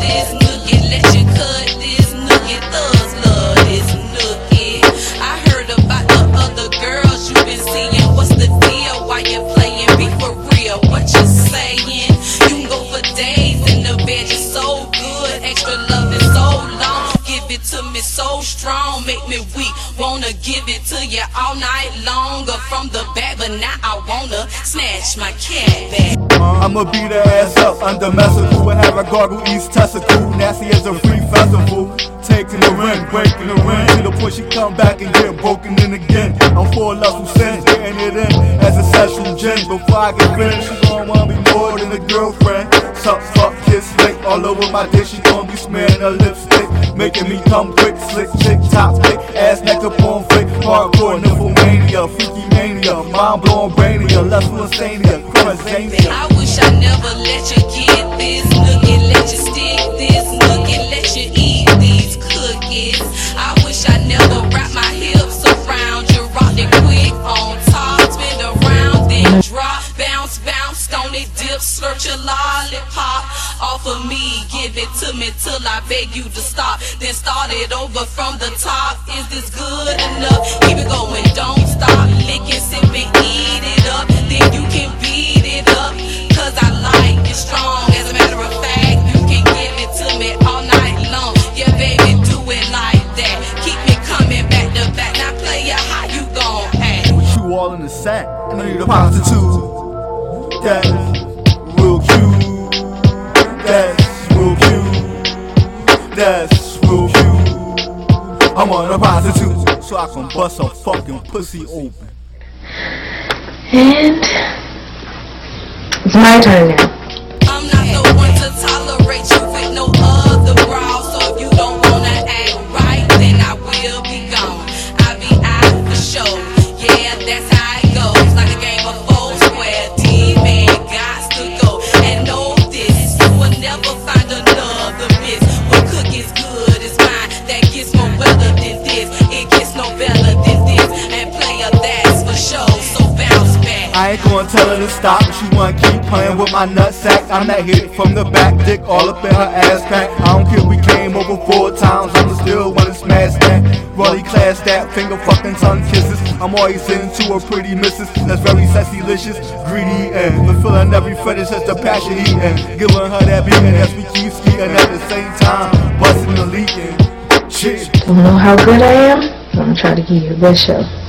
this nookie, let you cut this nookie, thugs love this nookie. I heard about the other girls you been seeing. What's the deal? Why you playing? Be for real. What you saying? You can go for days in the bed, you're so good, extra love is so long. Give it to me so strong, make me weak. Wanna give it to you all night longer from the back, but now I wanna snatch my cat back. I'ma beat her ass up under messicle and have a gargle East testicle. Nasty as a free festival. Taking the ring, breaking the ring. To the point she come back and get broken in again. I'm of lustful sin, getting it in as a sexual gin. Before I get finished, she gon' wanna be more than a girlfriend. Suck, fuck, kiss, lick all over my dick. She gon' be smearing her lipstick, making me come quick, slick, chick, top, flick, ass neck up on flick. Hardcore, nymphomania, freaky mania, mind blowing brainia, I wish I never let you get this. Nookie, let you stick this. Nookie, let you eat these cookies. I wish I never wrap my hips around you, rock it quick on top, spin around, then drop, bounce, bounce, stone it, dip, slurp your lollipop. Off of me, give it to me till I beg you to stop, then start it over from the top. Is this good enough? Keep it going, all in the sack. I need a prostitute. That's real cute. That's real cute. That's real cute. I want a prostitute so I can bust a fucking pussy open. And it's my turn now. This. And player, that's for sure. So bounce back. I ain't gonna tell her to stop, but she wanna keep playing with my nutsack. I'm that hit from the back, dick all up in her ass crack. I don't care, we came over four times, I'ma still wanna smash that. Rolly class that, finger fucking tongue kisses. I'm always into a pretty missus that's very sexy, licious, greedy, and fulfilling every fetish that's the passion eating. Giving her that beating as we keep skiing at the same time, busting and leaking. Shit. You know how good I am? I'm gonna try to give you a good show.